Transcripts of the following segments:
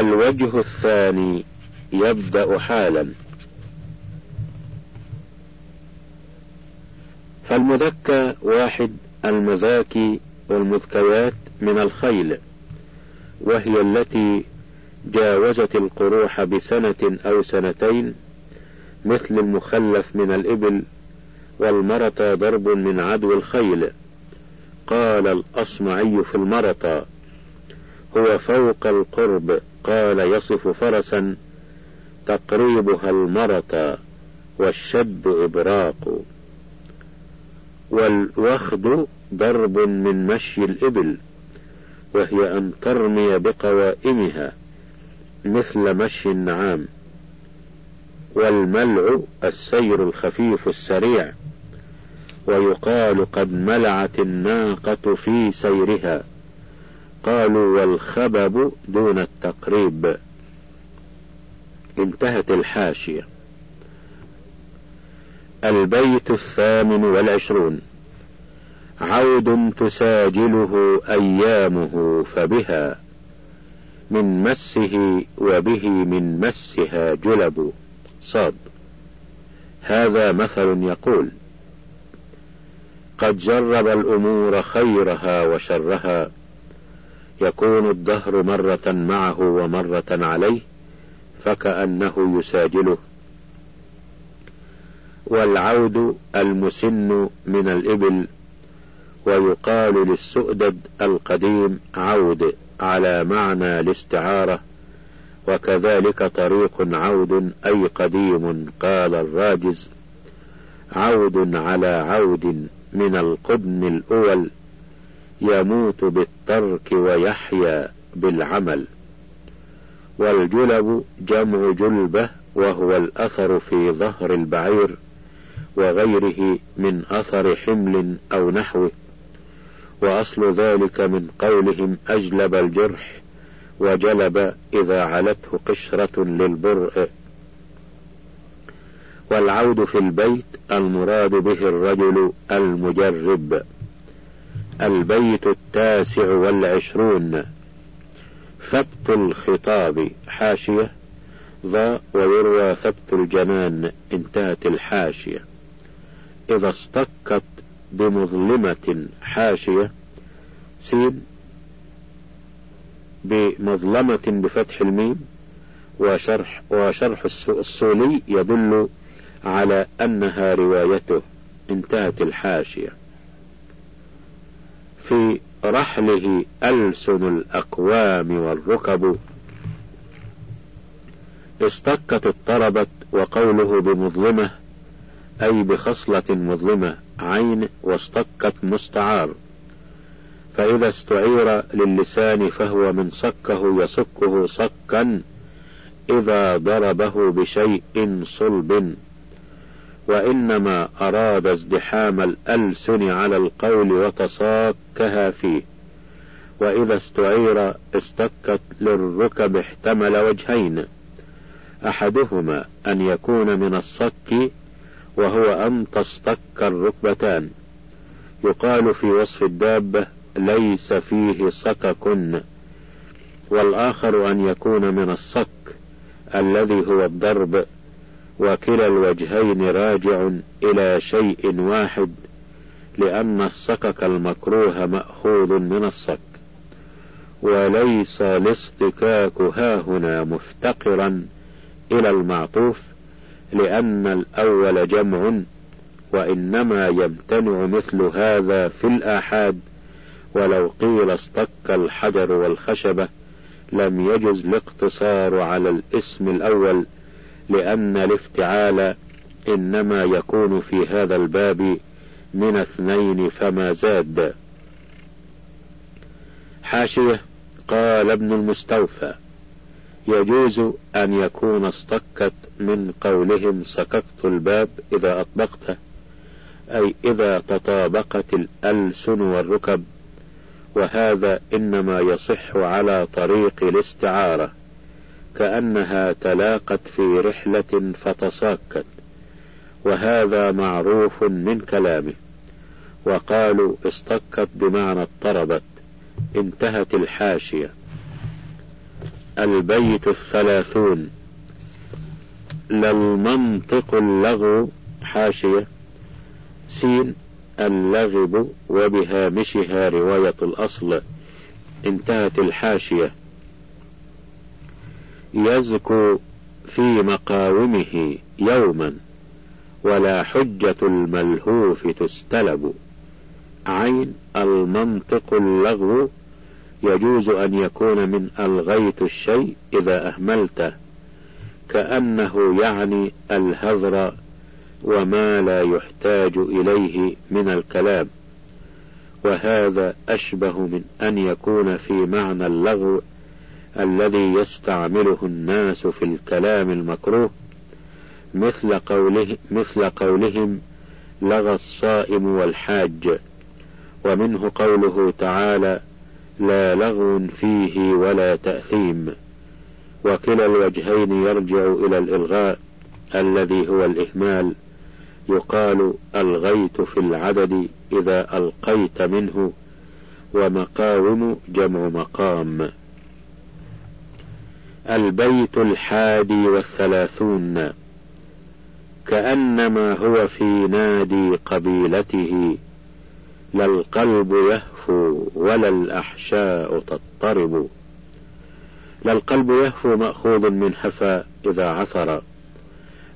الوجه الثاني يبدأ حالا. فالمذكى واحد المذاكي والمذكيات من الخيل وهي التي جاوزت القروح بسنة أو سنتين مثل المخلف من الإبل والمرطى ضرب من عدو الخيل. قال الأصمعي في المرطى هو فوق القرب. قال يصف فرسا تقريبها المرطى والشد إبراق. والوخد ضرب من مشي الإبل وهي أن ترمي بقوائمها مثل مشي النعام. والملع السير الخفيف السريع ويقال قد ملعت الناقة في سيرها. قالوا والخبب دون التقريب. انتهت الحاشية. البيت الثامن والعشرون. عود تساجله أيامه فبها. من مسه وبه من مسها جلب. صاد. هذا مثل يقول قد جرب الأمور خيرها وشرها. يكون الدهر مرة معه ومرة عليه فكأنه يساجله. والعود المسن من الإبل ويقال للسؤدد القديم عود على معنى الاستعارة وكذلك طريق عود أي قديم قال الراجز عود على عود من القدم الأول يموت بالترك ويحيا بالعمل. والجلب جمع جلبة وهو الأثر في ظهر البعير وغيره من أثر حمل أو نحوه. وأصل ذلك من قولهم أجلب الجرح وجلب إذا علته قشرة للبرء. والعود في البيت المراد به الرجل المجرب. البيت التاسع والعشرون. ثبت الخطاب حاشية ضاء ويروى ثبت الجنان انتهت الحاشية. إذا اصطكت بمظلمة حاشية سين بمظلمة بفتح الميم وشرح وشرح السولي يدل على أنها روايته انتهت الحاشية. في رحله ألسن الأقوام والركب. استكت اضطربت وقوله بمظلمة أي بخصلة مظلمة عين واستكت مستعار. فإذا استعير للسان فهو من صكه يصكه صكا إذا ضربه بشيء صلب وإنما أراد ازدحام الألسن على القول وتصاكها فيه. وإذا استعير استكت للركب احتمل وجهين. أحدهما أن يكون من الصك وهو أن تصطك الركبتان. يقال في وصف الدابة ليس فيه صكك. والآخر أن يكون من الصك الذي هو الضرب. وكلا الوجهين راجع إلى شيء واحد لأن الصكك المكروه مأخوذ من الصك وليس الاصطكاك هاهنا مفتقرا إلى المعطوف لأن الأول جمع وإنما يمتنع مثل هذا في الآحاد ولو قيل اصطك الحجر والخشبة لم يجز الاقتصار على الاسم الأول. لأن الافتعال إنما يكون في هذا الباب من اثنين فما زاد. حاشية قال ابن المستوفى يجوز أن يكون اصطكت من قولهم سككت الباب إذا أطبقته أي إذا تطابقت الألسن والركب وهذا إنما يصح على طريق الاستعارة. كأنها تلاقت في رحلة فتصاكت وهذا معروف من كلامه. وقالوا اصطكت بمعنى اضطربت انتهت الحاشية. البيت الثلاثون. للمنطق اللغو حاشية. سين اللغب وبهامشها رواية الأصل انتهت الحاشية. يزكو في مقاومه يوما ولا حجة الملهوف تستلب. عين المنطق اللغو يجوز أن يكون من ألغيت الشيء إذا أهملته كأنه يعني الهذر وما لا يحتاج إليه من الكلام. وهذا أشبه من أن يكون في معنى اللغو الذي يستعمله الناس في الكلام المكروه مثل, قوله مثل قولهم لغى الصائم والحاج ومنه قوله تعالى لا لغو فيه ولا تأثيم وكلا الوجهين يرجع إلى الإلغاء الذي هو الإهمال. يقال ألغيت في العدد إذا ألقيت منه ومقاوم جمع مقام البيت الحادي والثلاثون كأنما هو في نادي قبيلته لا القلب يهفو ولا الأحشاء تضطرب. لا القلب يهفو مأخوذ من هفا إذا عثر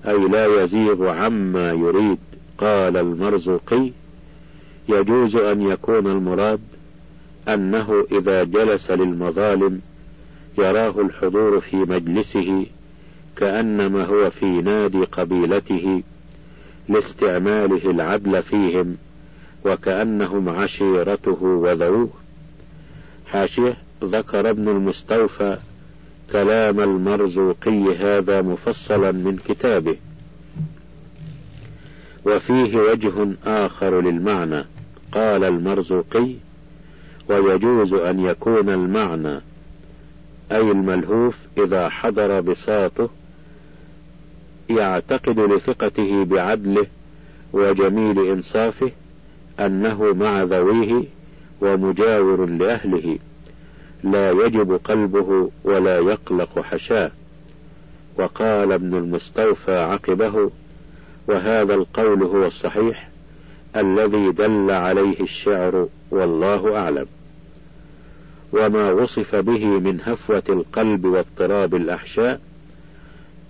أي لا يزيغ عما يريد قال المرزوقي. يجوز أن يكون المراد أنه إذا جلس للمظالم يراه الحضور في مجلسه كأنما هو في نادي قبيلته لاستعماله العدل فيهم وكأنهم عشيرته وذووه. حاشية ذكر ابن المستوفى كلام المرزوقي هذا مفصلا من كتابه. وفيه وجه آخر للمعنى قال المرزوقي ويجوز أن يكون المعنى أي الملهوف إذا حضر بساطه يعتقد لثقته بعدله وجميل إنصافه أنه مع ذويه ومجاور لأهله. لا يجب قلبه ولا يقلق حشاه. وقال ابن المستوفى عقبه وهذا القول هو الصحيح الذي دل عليه الشعر والله أعلم. وما وصف به من هفوة القلب واضطراب الأحشاء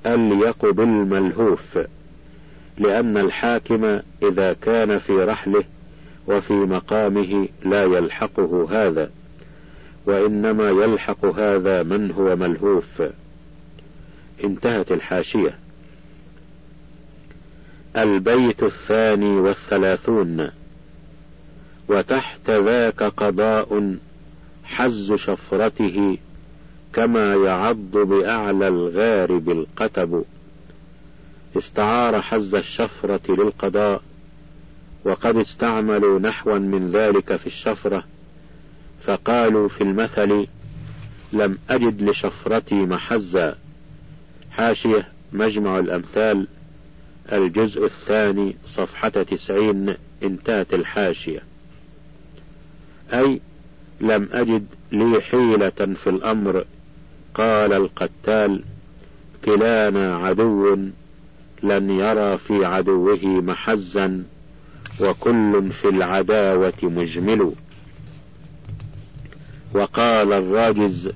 أليق بالملهوف لأن الحاكم إذا كان في رحله وفي مقامه لا يلحقه هذا وإنما يلحق هذا من هو ملهوف. انتهت الحاشية. البيت الثاني والثلاثون. وتحت ذاك قضاء حز شفرته كما يعض بأعلى الغارب القتب. استعار حز الشفرة للقضاء وقد استعملوا نحوا من ذلك في الشفرة فقالوا في المثل لم أجد لشفرتي محزا. حاشية مجمع الأمثال الجزء الثاني صفحة تسعين انتهت الحاشية. أي لم أجد لي حيلة في الأمر. قال القتال كلانا عدو لن يرى في عدوه محزا وكل في العداوة مجمل. وقال الراجز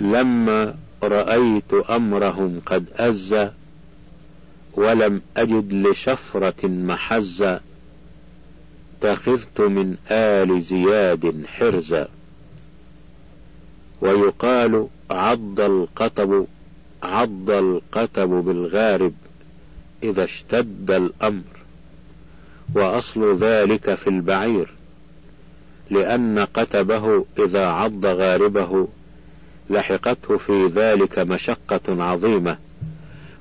لما رأيت أمرهم قد أز ولم أجد لشفرة محزا اتخذت من آل زياد حرزا. ويقال عض القطب عض القطب بالغارب إذا اشتد الأمر. وأصل ذلك في البعير لأن قتبه إذا عض غاربه لحقته في ذلك مشقة عظيمة.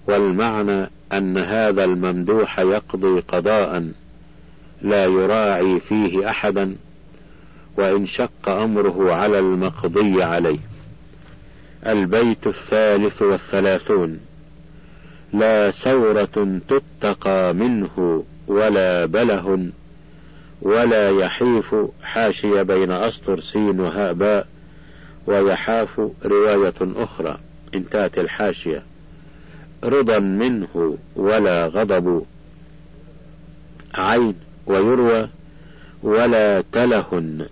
والمعنى أن هذا الممدوح يقضي قضاء. لا يراعي فيه أحدا وإن شق أمره على المقضي عليه. البيت الثالث والثلاثون. لا ثورة تتقى منه ولا بله ولا يحيف حاشي بين أسطر سين وهاء باء ويحاف رواية أخرى. انتهت الحاشية. رضا منه ولا غضب. عين. ويروى ولا تلهن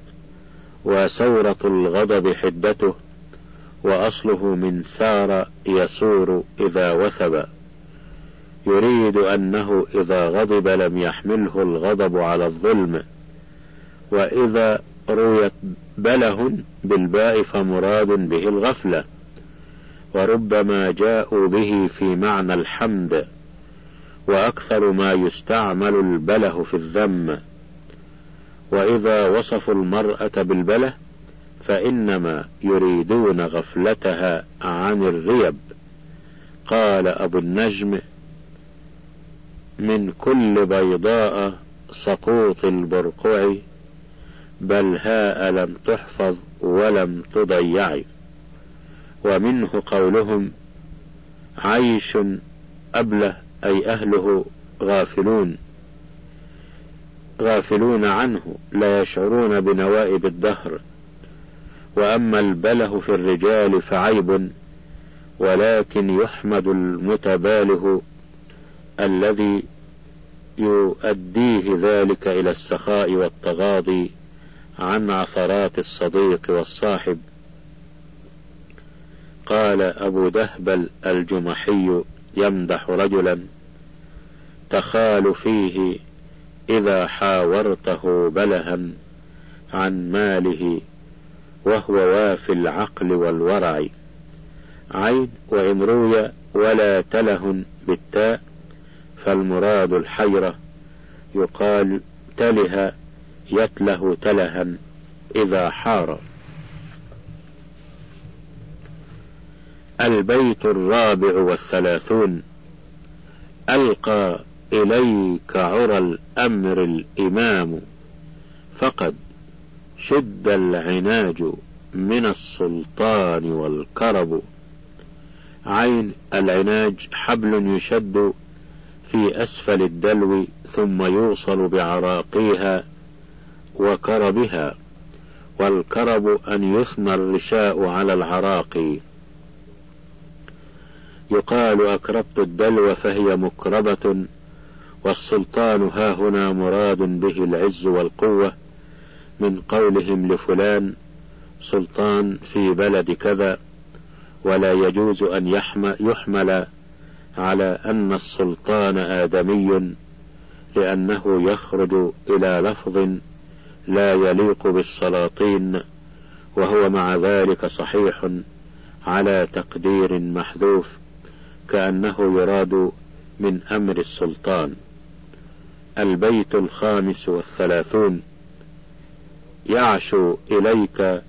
وسورة الغضب حدته وأصله من سار يسور إذا وثب. يريد أنه إذا غضب لم يحمله الغضب على الظلم وإذا رويت بله بالباء فمراد به الغفلة وربما جاءوا به في معنى الحمد. وأكثر ما يستعمل البله في الذم. وإذا وصفوا المرأة بالبله فإنما يريدون غفلتها عن الريب. قال أبو النجم من كل بيضاء سقوط البرقع بل هاء لم تحفظ ولم تضيع. ومنه قولهم عيش أبله. أي أهله غافلون. غافلون عنه لا يشعرون بنوائب الدهر. وأما البله في الرجال فعيب ولكن يحمد المتباله الذي يؤديه ذلك إلى السخاء والتغاضي عن عثرات الصديق والصاحب. قال أبو دهبل الجمحي يمدح رجلا تخال فيه إذا حاورته بلها عن ماله وهو وافي العقل والورع. عين وإن روي ولا تله بالتاء فالمراد الحيرة. يقال تله يتله تلها إذا حار. البيت الرابع والثلاثون. ألقى إليك عرى الأمر الإمام. فقد شد العناج من السلطان والكرب. عين العناج حبل يشد في أسفل الدلو ثم يوصل بعراقيها وكربها والكرب أن يثنى الرشاء على العراقي يقال أكربت الدلو فهي مكربة والسلطان ها هنا مراد به العز والقوة من قولهم لفلان سلطان في بلد كذا ولا يجوز أن يحمل على أن السلطان آدمي لأنه يخرج إلى لفظ لا يليق بالسلاطين وهو مع ذلك صحيح على تقدير محذوف. كأنه يراد من أمر السلطان. البيت الخامس والثلاثون. يعشو إليك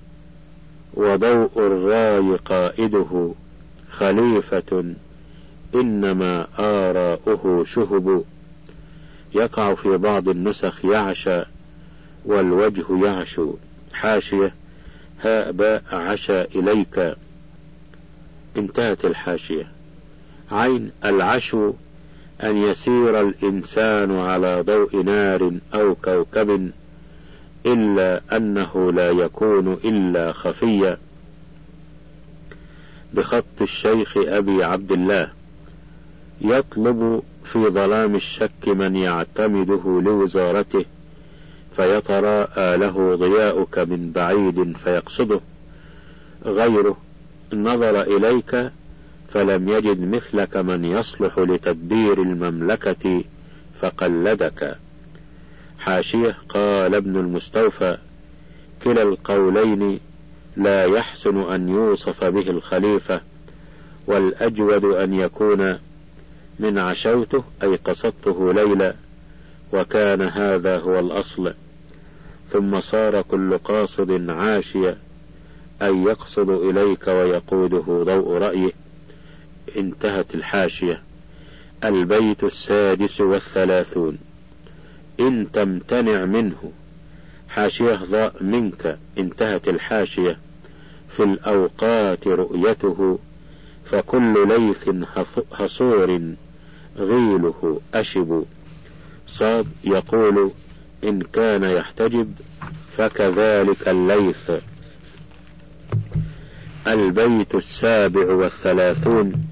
وضوء الراي قائده خليفة إنما آراؤه شهب. يقع في بعض النسخ يعشى والوجه يعشو. حاشية هاء باء عشى إليك. انتهت الحاشية. عين العشو أن يسير الإنسان على ضوء نار أو كوكب إلا أنه لا يكون إلا خفيا بخط الشيخ أبي عبد الله. يطلب في ظلام الشك من يعتمده لوزارته فيتراءى له ضياؤك من بعيد فيقصده. غيره نظر إليك فلم يجد مثلك من يصلح لتدبير المملكة فقلدك. حاشية قال ابن المستوفى كلا القولين لا يحسن أن يوصف به الخليفة والأجود أن يكون من عشوته أي قصدته ليلى وكان هذا هو الأصل. ثم صار كل قاصد عاشيا أن يقصد إليك ويقوده ضوء رأيه. انتهت الحاشية. البيت السادس والثلاثون. إن تمتنع منه. حاشية ضاء منك. انتهت الحاشية. في الأوقات رؤيته. فكل ليث حصور غيله أشب. صاد يقول إن كان يحتجب فكذلك الليث. البيت السابع والثلاثون.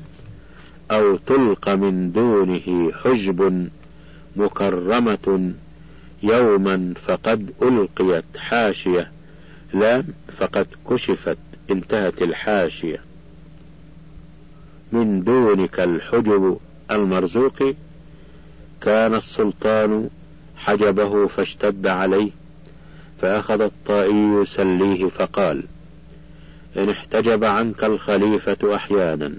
أو تلق من دونه حجب مكرمة يوما فقد ألقيت حاشية لا فقد كشفت انتهت الحاشية. من دونك الحجب المرزوق كان السلطان حجبه فاشتد عليه فأخذ الطائي يسليه فقال إن احتجب عنك الخليفة أحيانا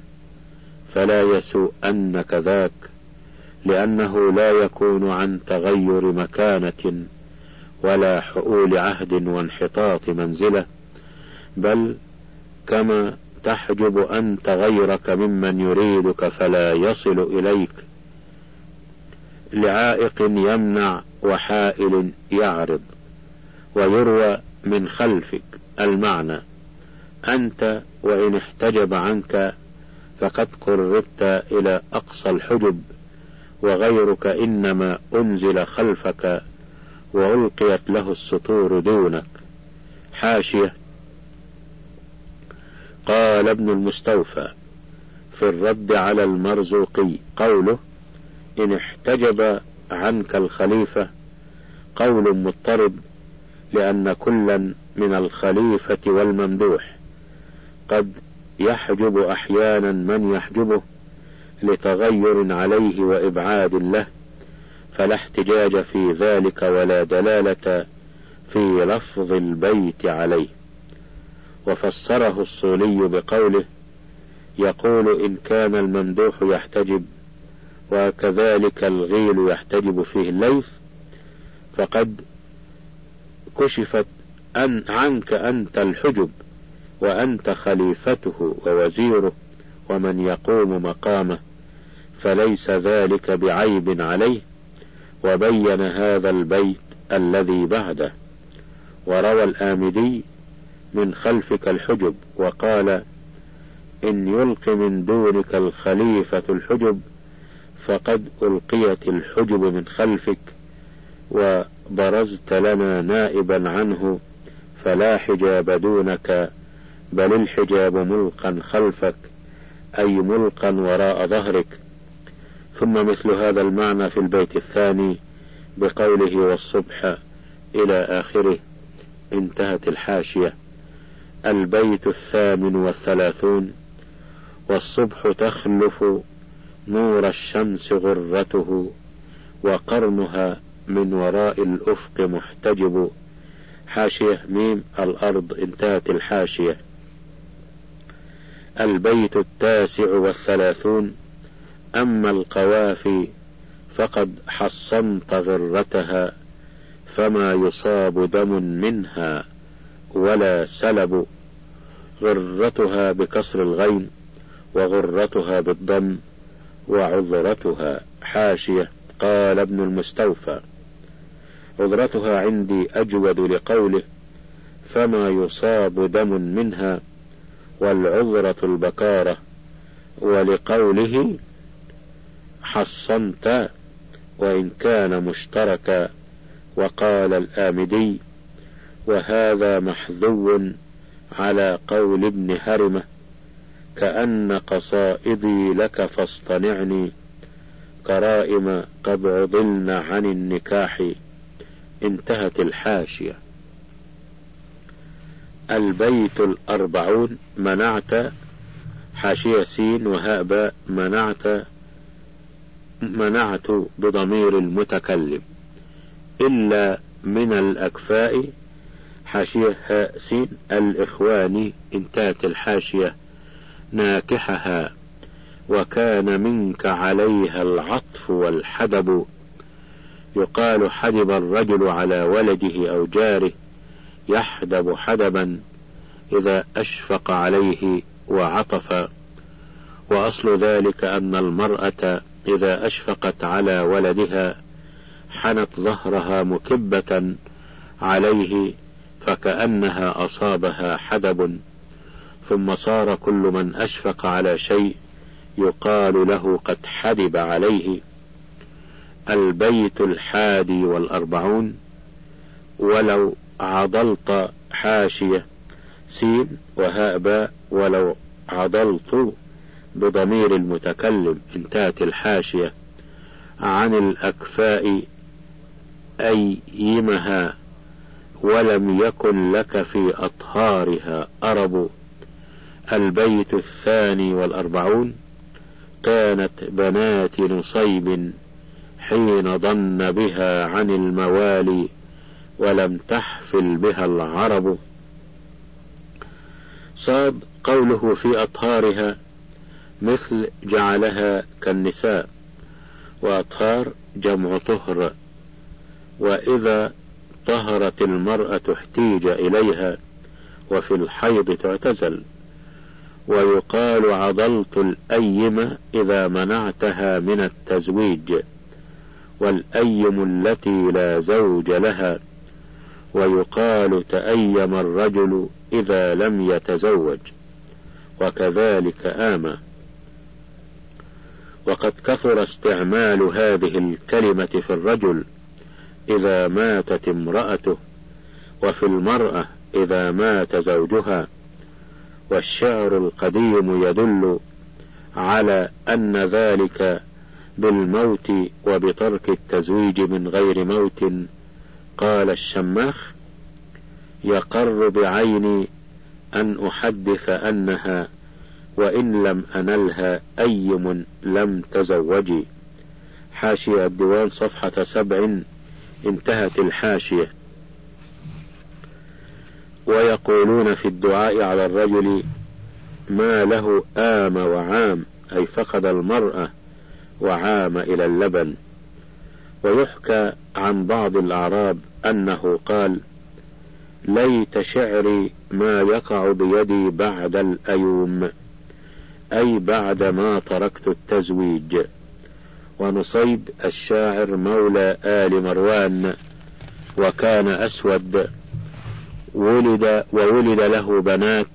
فلا يسوء أنك ذاك لأنه لا يكون عن تغير مكانة ولا حؤول عهد وانحطاط منزلة بل كما تحجب أنت غيرك ممن يريدك فلا يصل إليك لعائق يمنع وحائل يعرض ويروى من خلفك المعنى أنت وإن احتجب عنك فقد قربت إلى أقصى الحجب وغيرك إنما أنزل خلفك وألقيت له السطور دونك. حاشية. قال ابن المستوفى في الرد على المرزوقي قوله إن احتجب عنك الخليفة قول مضطرب لأن كلا من الخليفة والممدوح. قد يحجب أحيانا من يحجبه لتغير عليه وإبعاد له فلا احتجاج في ذلك ولا دلالة في لفظ البيت عليه. وفسره الصولي بقوله يقول إن كان الممدوح يحتجب وكذلك الغيل يحتجب فيه الليث فقد كشفت أن عنك أنت الحجب. وأنت خليفته ووزيره ومن يقوم مقامه فليس ذلك بعيب عليه وبين هذا البيت الذي بعده. وروى الآمدي من خلفك الحجب وقال إن يلق من دونك الخليفة الحجب فقد ألقيت الحجب من خلفك وبرزت لنا نائبا عنه فلا حجاب دونك بل الحجاب ملقى خلفك أي ملقى وراء ظهرك. ثم مثل هذا المعنى في البيت الثاني بقوله والصبح إلى آخره انتهت الحاشية. البيت الثامن والثلاثون. والصبح تخلف نور الشمس غرته وقرنها من وراء الأفق محتجب. حاشية ميم الأرض انتهت الحاشية. البيت التاسع والثلاثون أما القوافي فقد حصنت غرتها فما يصاب دم منها ولا سلب. غرتها بكسر الغين وغرتها بالضم وعذرتها حاشية قال ابن المستوفى. عذرتها عندي أجود لقوله فما يصاب دم منها والعذرة البكارة ولقوله حصنت وإن كان مشتركا وقال الآمدي وهذا محذو على قول ابن هرمة كأن قصائدي لك فاصطنعني كرائم قد عضلن عن النكاح انتهت الحاشية. البيت الأربعون منعت حاشية سين وهاء باء منعت منعت بضمير المتكلم. إلا من الأكفاء حاشية هاء سين الإخوان انتهت الحاشية ناكحها وكان منك عليها العطف والحدب. يقال حدب الرجل على ولده أو جاره يحدب حدبا إذا أشفق عليه وعطف. وأصل ذلك أن المرأة إذا أشفقت على ولدها حنت ظهرها مكبة عليه فكأنها أصابها حدب. ثم صار كل من أشفق على شيء يقال له قد حدب عليه. البيت الحادي والأربعون. ولو عضلت حاشية سين وهاء باء ولو عضلت بضمير المتكلم انتهت الحاشية. عن الأكفاء أيمها ولم يكن لك في أطهارها أرب. البيت الثاني والأربعون كانت بنات نصيب حين ضن بها عن الموالي. ولم تحفل بها العرب. صاد قوله في أطهارها مثل جعلها كالنساء وأطهار جمع طهر. وإذا طهرت المرأة احتيج إليها وفي الحيض تعتزل. ويقال عضلت الأيم إذا منعتها من التزويج والأيم التي لا زوج لها. ويقال تأيم الرجل إذا لم يتزوج وكذلك آمى وقد كثر استعمال هذه الكلمة في الرجل إذا ماتت امرأته وفي المرأة إذا مات زوجها والشعر القديم يدل على أن ذلك بالموت وبترك التزويج من غير موت قال الشماخ يقر بعيني أن أحدث أنها وإن لم أنلها أيم لم تزوجي. حاشية الديوان صفحة سبع انتهت الحاشية. ويقولون في الدعاء على الرجل ما له آم وعام أي فقد المرأة وعام إلى اللبن. ويحكى عن بعض الأعراب أنه قال ليت شعري ما يقع بيدي بعد الأيوم أي بعد ما تركت التزويج ونصيب الشاعر مولى آل مروان وكان أسود ولد وولد له بنات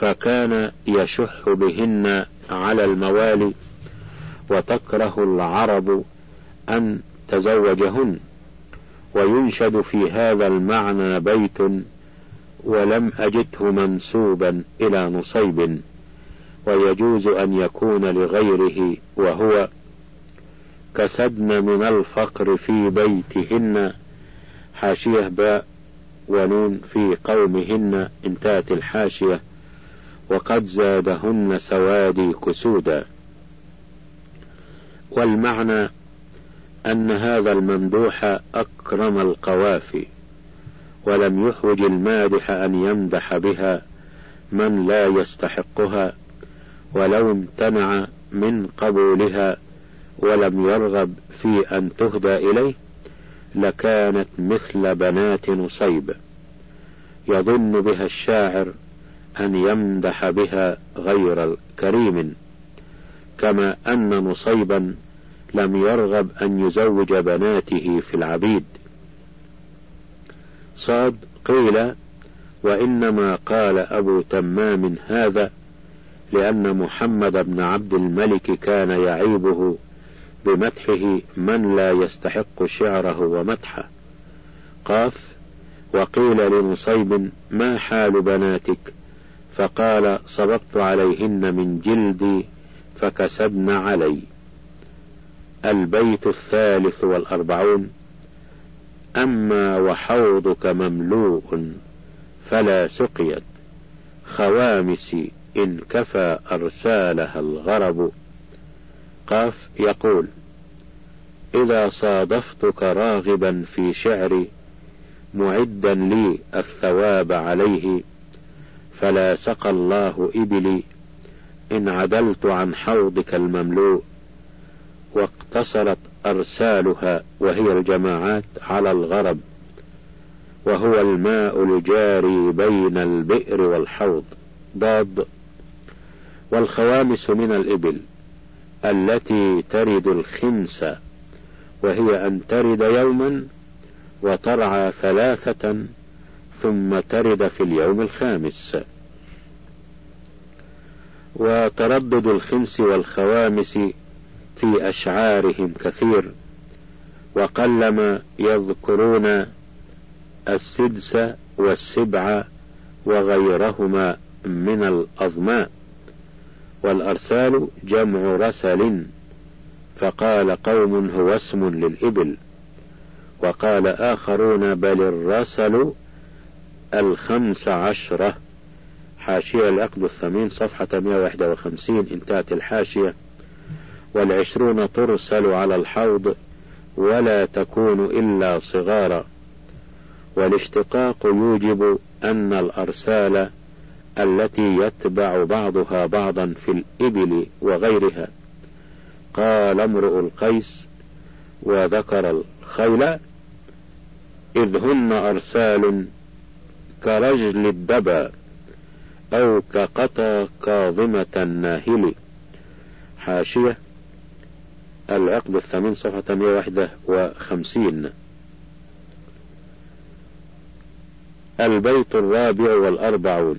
فكان يشح بهن على الموالي وتكره العرب أن تزوجهن. وينشد في هذا المعنى بيت ولم أجده منسوبا إلى نصيب ويجوز أن يكون لغيره وهو كسدن من الفقر في بيتهن حاشية باء ونون في قومهن انتهت الحاشية وقد زادهن سوادي كسودا. والمعنى أن هذا الممدوح أكرم القوافي ولم يحوج المادح أن يمدح بها من لا يستحقها ولو امتنع من قبولها ولم يرغب في أن تهدى إليه لكانت مثل بنات نصيب. يظن بها الشاعر أن يمدح بها غير كريم كما أن نصيبا لم يرغب أن يزوج بناته في العبيد. صاد قيل وإنما قال أبو تمام هذا لأن محمد بن عبد الملك كان يعيبه بمدحه من لا يستحق شعره ومدحه. قاف وقيل لنصيب ما حال بناتك؟ فقال صببت عليهن من جلدي فكسبن علي. البيت الثالث والأربعون أما وحوضك مملوء فلا سقيت خوامسي إن كفى أرسالها الغرب. قاف يقول إذا صادفتك راغبا في شعري معدا لي الثواب عليه فلا سقى الله إبلي إن عدلت عن حوضك المملوء واقتصرت أرسالها وهي الجماعات على الغرب وهو الماء الجاري بين البئر والحوض ضاد والخوامس من الإبل التي ترد الخمس وهي أن ترد يوما وترعى ثلاثة ثم ترد في اليوم الخامس. وتردد الخمس والخوامس في أشعارهم كثير وقلما يذكرون السدس والسبع وغيرهما من الأظماء والأرسال جمع رسل فقال قوم هو اسم للإبل وقال آخرون بل الرسل الخمس عشرة. حاشية العقد الثمين صفحة 151 انتهت الحاشية والعشرون ترسل على الحوض ولا تكون إلا صغارا. والاشتقاق يوجب أن الأرسال التي يتبع بعضها بعضا في الإبل وغيرها. قال امرؤ القيس وذكر الخيل إذ هن أرسال كرجل الدبا أو كقطى كاظمة الناهل. حاشية العقد الثمين صفحة 151 البيت الرابع والأربعون.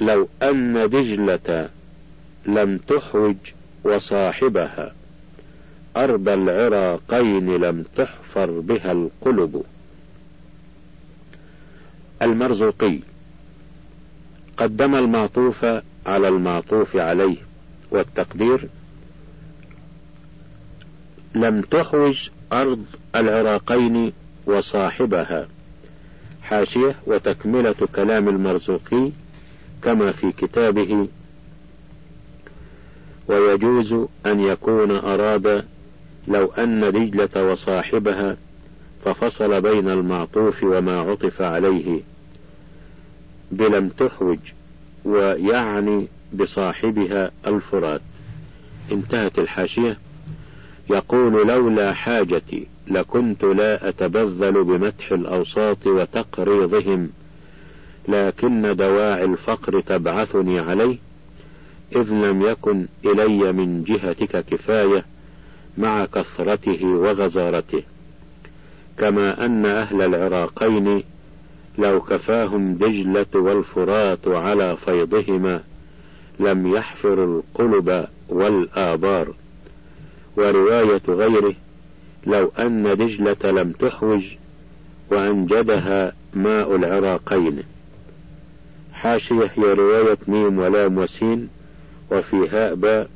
لو أن دجلة لم تحوج وصاحبها أرض العراقين لم تحفر بها القلب. المرزوقي. قدم المعطوف على المعطوف عليه والتقدير لم تحوج أرض العراقين وصاحبها. حاشية وتكملة كلام المرزوقي كما في كتابه. ويجوز أن يكون أراد لو أن دجلة وصاحبها ففصل بين المعطوف وما عطف عليه. بلم تحوج ويعني بصاحبها الفرات. انتهت الحاشية. يقول لولا حاجتي لكنت لا أتبذل بمدح الأوساط وتقريضهم لكن دواعي الفقر تبعثني عليه إذ لم يكن إلي من جهتك كفاية مع كثرته وغزارته. كما أن أهل العراقين لو كفاهم دجلة والفرات على فيضهما لم يحفر القلب والآبار. ورواية غيره لو أن دجلة لم تحوج وأنجدها ماء العراقين. حاشية هي رواية ميم ولام وسين وفي هاء باء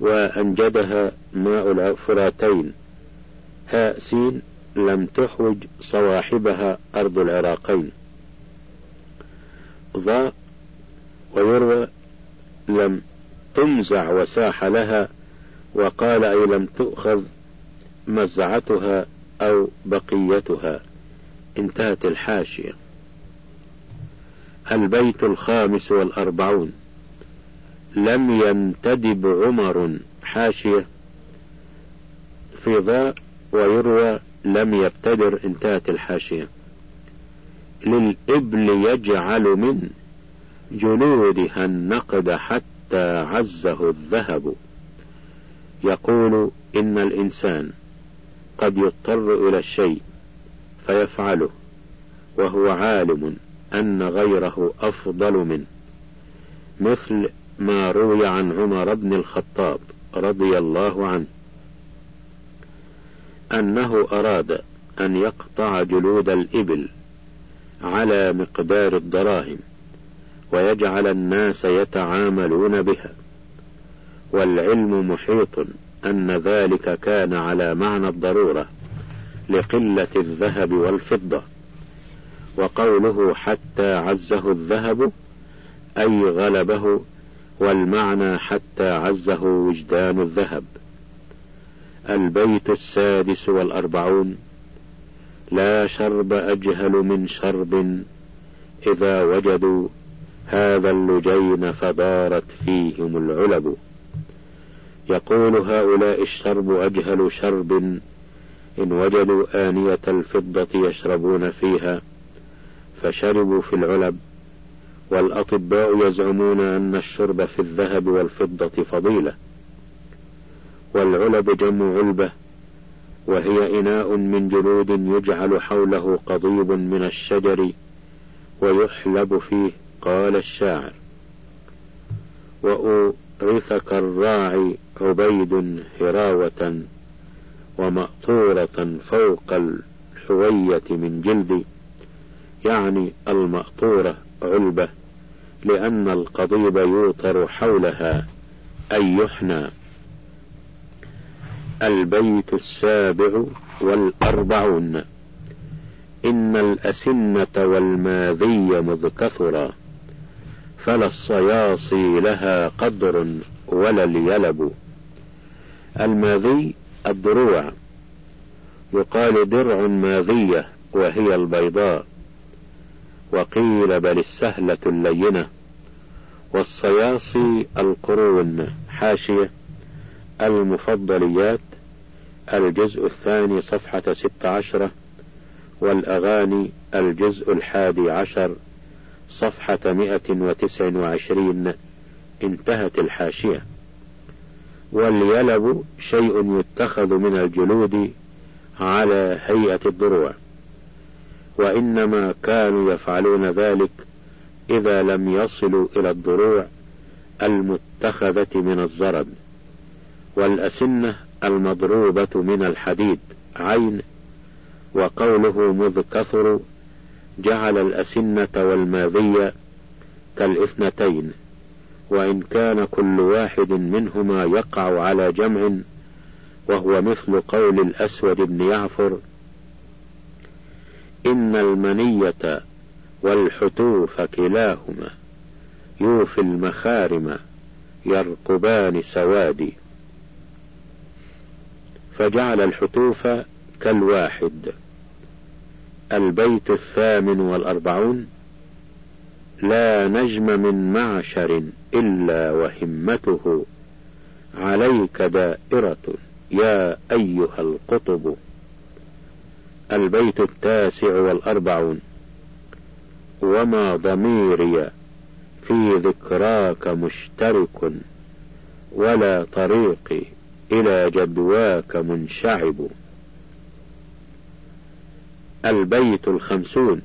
وأنجدها ماء الفراتين هاء سين لم تحوج صواحبها أرض العراقين. ضاء ويروى لم تمزع وساح لها وقال أي لم تؤخذ مزعتها أو بقيتها. انتهت الحاشية. البيت الخامس والأربعون. لم ينتدب عمر. حاشية. في ضاء ويروى لم يبتدر. انتهت الحاشية. للإبل يجعل من جلودها النقد حتى عزه الذهب. يقول إن الإنسان قد يضطر إلى الشيء فيفعله وهو عالم أن غيره أفضل منه مثل ما روي عن عمر بن الخطاب رضي الله عنه أنه أراد أن يقطع جلود الإبل على مقدار الدراهم ويجعل الناس يتعاملون بها. والعلم محيط أن ذلك كان على معنى الضرورة لقلة الذهب والفضة وقوله حتى عزه الذهب أي غلبه والمعنى حتى عزه وجدان الذهب. البيت السادس والأربعون لا شرب أجهل من شرب إذا وجدوا هذا اللجين فدارت فيهم العلب. يقول هؤلاء الشرب أجهل شرب إن وجدوا آنية الفضة يشربون فيها فشربوا في العلب والأطباء يزعمون أن الشرب في الذهب والفضة فضيلة. والعلب جمع علبة وهي إناء من جلود يجعل حوله قضيب من الشجر ويحلب فيه قال الشاعر. وأورثك الراعي عبيد هراوة ومأطورة فوق الحوية من جلد يعني المأطورة علبة لأن القضيب يوطر حولها أي يحنى. البيت السابع والأربعون. إن الأسنة والماذي مذ كثرا فلا الصياصي لها قدر ولا اليلب. الماذي الدروع. يقال درع ماذية وهي البيضاء. وقيل بل السهلة اللينة. والصياصي القرون حاشية. المفضليات الجزء الثاني صفحة ست عشرة. والأغاني الجزء الحادي عشر صفحة مئة وتسع وعشرين. انتهت الحاشية. واليلب شيء يتخذ من الجلود على هيئة الضروع وإنما كانوا يفعلون ذلك إذا لم يصلوا إلى الضروع المتخذة من الزرد والأسنة المضروبة من الحديد عين وقوله مذ كثر جعل الأسنة والماذية كالاثنتين. وإن كان كل واحد منهما يقع على جمع وهو مثل قول الأسود بن يعفر إن المنية والحتوف كلاهما يوفي المخارم يرقبان سوادي. فجعل الحتوف كالواحد البيت الثامن والأربعون لا نجم من معشر إلا وهمته. عليك دائرة يا أيها القطب. البيت التاسع والأربعون. وما ضميري في ذكراك مشترك. ولا طريقي إلى جدواك منشعب. البيت الخمسون.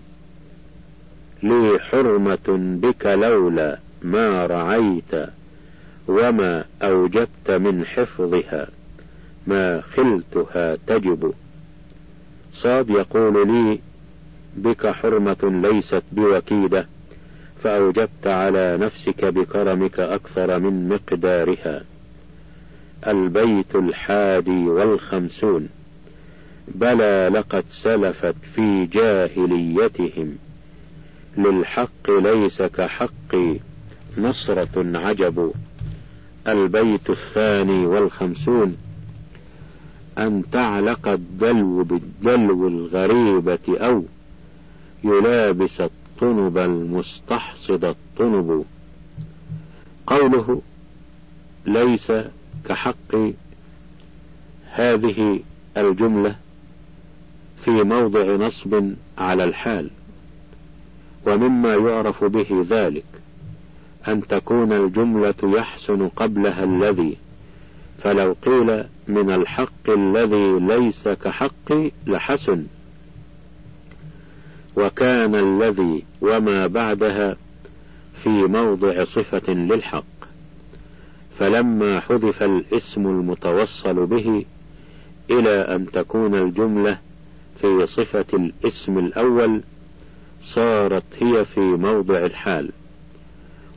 لي حرمة بك لولا ما رعيت وما أوجبت من حفظها ما خلتها تجب. صاد يقول لي بك حرمة ليست بوكيدة فأوجبت على نفسك بكرمك أكثر من مقدارها. البيت الحادي والخمسون بلى لقد سلفت في جاهليتهم. للحق ليس كحقي نصرة عجب. البيت الثاني والخمسون أن تعلق الدلو بالدلو الغريبة أو يلابس الطنب المستحصد الطنب. قوله ليس كحق هذه الجملة في موضع نصب على الحال. ومما يعرف به ذلك أن تكون الجملة يحسن قبلها الذي فلو قيل من الحق الذي ليس كحق لحسن. وكان الذي وما بعدها في موضع صفة للحق فلما حذف الاسم المتوصل به إلى أن تكون الجملة في صفة الاسم الأول صارت هي في موضع الحال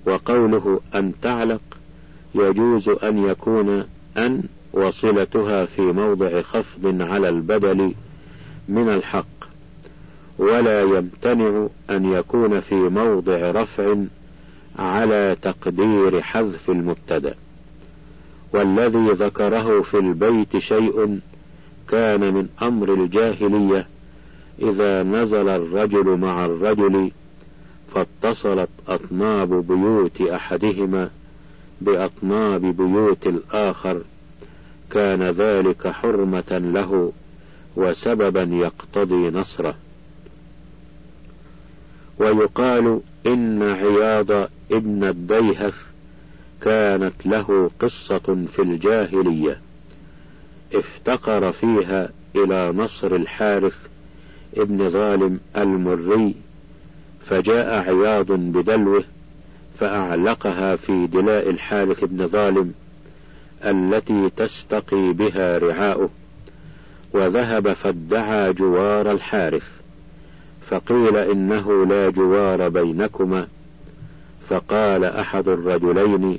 وقوله أن تعلق يجوز أن يكون أن وصلتها في موضع خفض على البدل من الحق ولا يمتنع أن يكون في موضع رفع على تقدير حذف المبتدأ. والذي ذكره في البيت شيء كان من أمر الجاهلية إذا نزل الرجل مع الرجل فاتصلت أطناب بيوت أحدهما بأطناب بيوت الآخر. كان ذلك حرمة له وسببا يقتضي نصره. ويقال إن عياض ابن الديهث كانت له قصة في الجاهلية. افتقر فيها إلى نصر الحارث ابن ظالم المري فجاء عياض بدلوه فأعلقها في دلاء الحارث بن ظالم التي تستقي بها رعاؤه وذهب فادعى جوار الحارث فقيل إنه لا جوار بينكما فقال أحد الرجلين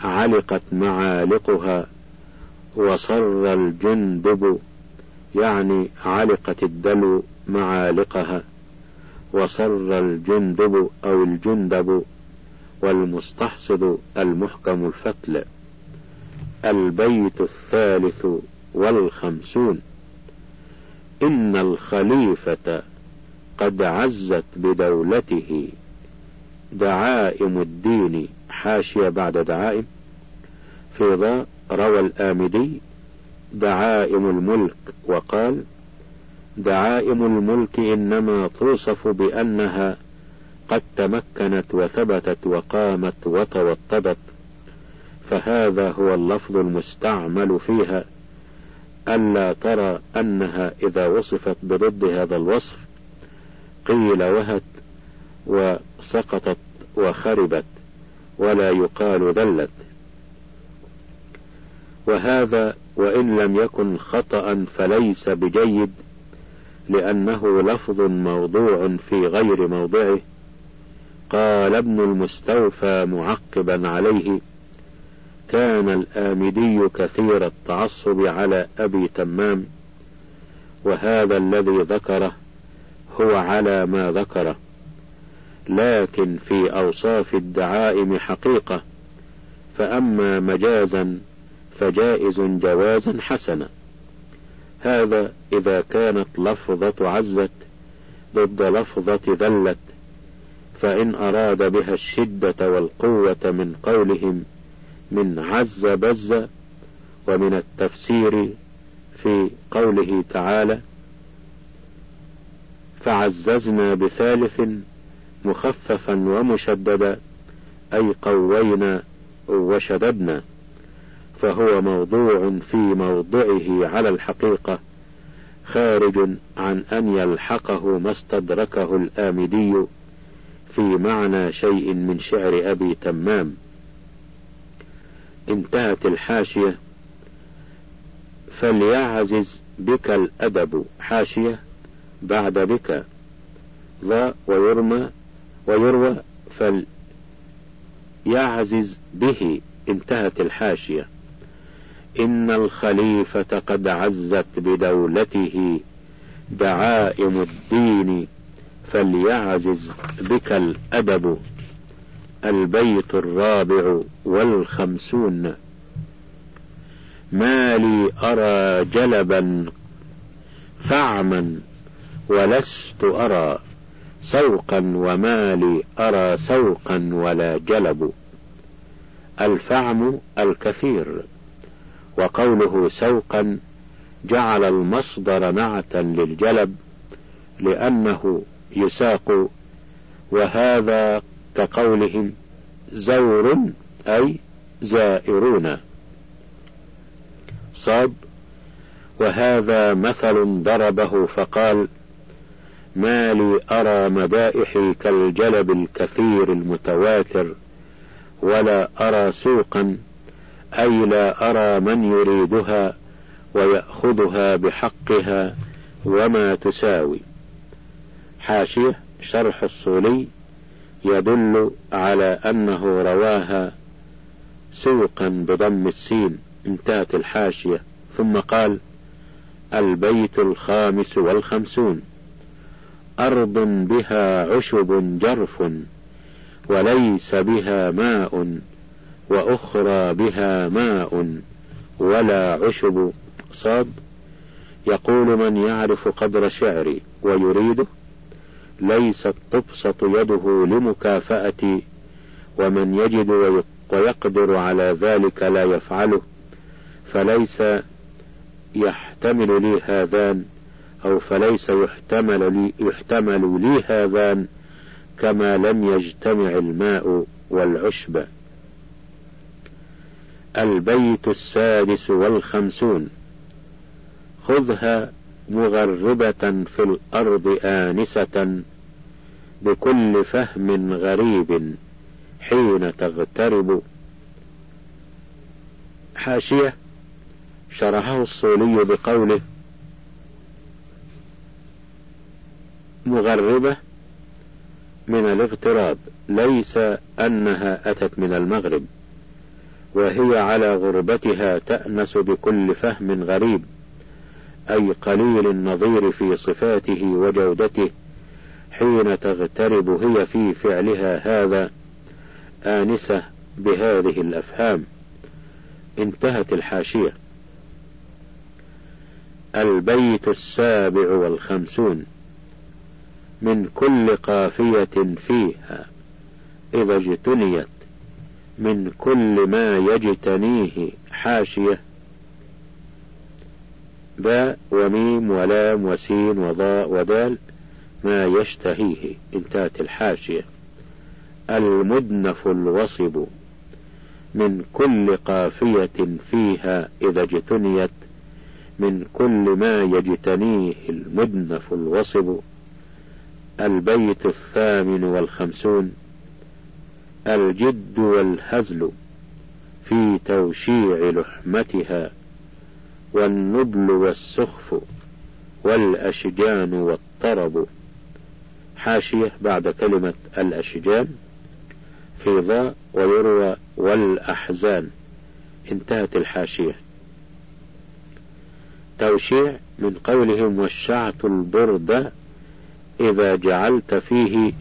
علقت معالقها وصر الجندب يعني علقت الدلو معالقها وصر الجندب أو الجندب والمستحصد المحكم الفتل. البيت الثالث والخمسون. إن الخليفة قد عزت بدولته. دعائم الدين حاشية بعد دعائم. في ذا روى الآمدي دعائم الملك وقال دعائم الملك إنما توصف بأنها قد تمكنت وثبتت وقامت وتوطدت فهذا هو اللفظ المستعمل فيها ألا ترى أنها إذا وصفت بضد هذا الوصف قيل وهت وسقطت وخربت ولا يقال ذلت. وهذا وإن لم يكن خطأ فليس بجيد لأنه لفظ موضوع في غير موضعه. قال ابن المستوفى معقبا عليه كان الآمدي كثير التعصب على أبي تمام وهذا الذي ذكره هو على ما ذكره لكن في أوصاف الدعائم حقيقة. فأما مجازا فجائز جوازا حسنا. هذا إذا كانت لفظة عزت ضد لفظة ذلت فإن أراد بها الشدة والقوة من قولهم من عز بز ومن التفسير في قوله تعالى فعززنا بثالث مخففا ومشددا أي قوينا وشددنا. فهو موضوع في موضعه على الحقيقة خارج عن أن يلحقه ما استدركه الآمدي في معنى شيء من شعر أبي تمام. انتهت الحاشية. فليعزز بك الأدب حاشية. بعد بك. ذا ويرمى ويروى فليعزز به. انتهت الحاشية. إن الخليفة قد عزت بدولته دعائم الدين فليعزز بك الأدب. البيت الرابع والخمسون. ما لي أرى جلبا فعما ولست أرى سوقا وما لي أرى سوقا ولا جلب. الفعم الكثير. وقوله سوقا جعل المصدر نعتا للجلب لأنه يساق. وهذا كقولهم زور أي زائرون. صاد. وهذا مثل ضربه فقال ما لي أرى مدائحي كالجلب الكثير المتواتر ولا أرى سوقا. أي لا أرى من يريدها ويأخذها بحقها وما تساوي؟ حاشية شرح الصولي يدل على أنه رواها سوقا بضم السين انتهت الحاشية. ثم قال البيت الخامس والخمسون. أرض بها عشب جرف وليس بها ماء. وأخرى بها ماء ولا عشب صاد. يقول من يعرف قدر شعري ويريده ليست تبسط يده لمكافأتي ومن يجد ويقدر على ذلك لا يفعله فليس يحتمل لي هذان أو فليس يحتمل لي, يحتمل لي هذان كما لم يجتمع الماء والعشب. البيت السادس والخمسون. خذها مغربة في الأرض آنسة بكل فهم غريب حين تغترب. حاشية. شرحه الصولي بقوله مغربة من الاغتراب ليس أنها أتت من المغرب. وهي على غربتها تأنس بكل فهم غريب أي قليل النظير في صفاته وجودته حين تغترب هي في فعلها هذا آنسة بهذه الأفهام. انتهت الحاشية. البيت السابع والخمسون. من كل قافية فيها إذا اجتنيت. من كل ما يجتنيه حاشية. باء وميم ولام وسين وضاء ودال ما يشتهيه انتهت الحاشية. المدنف الوصب من كل قافية فيها إذا اجتنيت من كل ما يجتنيه المدنف الوصب. البيت الثامن والخمسون الجد والهزل في توشيع لحمتها والنبل والسخف والأشجان والطرب. حاشية بعد كلمة الأشجان في ضاء ويروى والأحزان. انتهت الحاشية. توشيع من قولهم وشعت البرد إذا جعلت فيه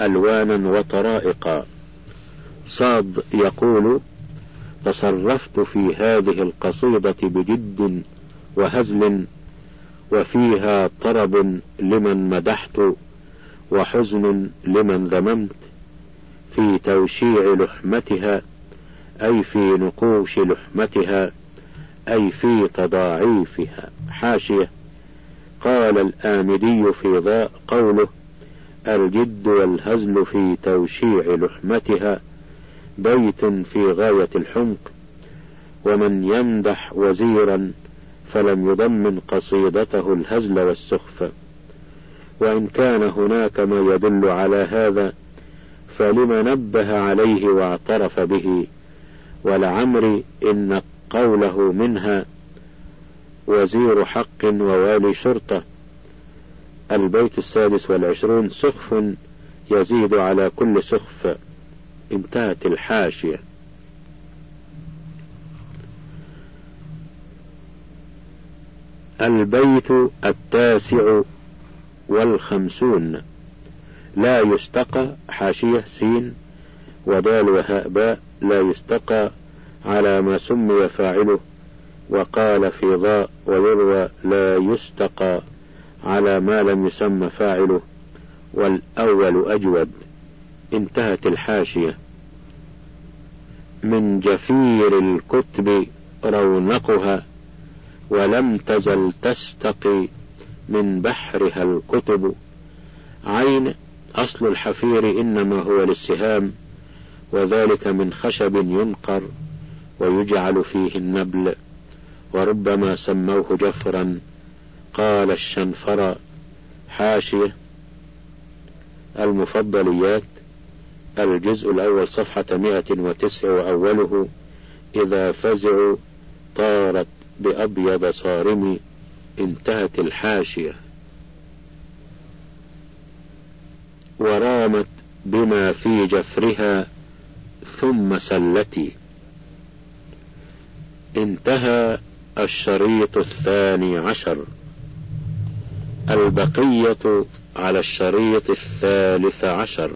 ألوانا وطرائقا. صاد يقول تصرفت في هذه القصيدة بجد وهزل وفيها طرب لمن مدحت وحزن لمن ذممت في توشيع لحمتها أي في نقوش لحمتها أي في تضاعيفها حاشية. قال الآمدي في ضاء قوله الجد والهزل في توشيع لحمتها بيت في غاية الحمق ومن يمدح وزيرا فلم يضمن قصيدته الهزل والسخف. وإن كان هناك ما يدل على هذا فلم نبه عليه واعترف به. ولعمري إن قوله منها وزير حق ووالي شرطة. البيت السادس والعشرون سخف يزيد على كل سخف. انتهت الحاشية. البيت التاسع والخمسون. لا يستقى حاشية سين ودال وهاء باء لا يستقى على ما سمي فاعله وقال في ضاء ويروى لا يستقى على ما لم يسمى فاعله والأول أجود. انتهت الحاشية. من جفير الكتب رونقها ولم تزل تستقي من بحرها الكتب. عين أصل الحفير إنما هو للسهام وذلك من خشب ينقر ويجعل فيه النبل. وربما سموه جفرا قال الشنفر حاشية. المفضليات الجزء الأول صفحة مئة وتسع وأوله إذا فزعوا طارت بأبيض صارم انتهت الحاشية. ورامت بما في جفرها ثم سلتي انتهى الشريط الثاني عشر. البقية على الشريط الثالث عشر.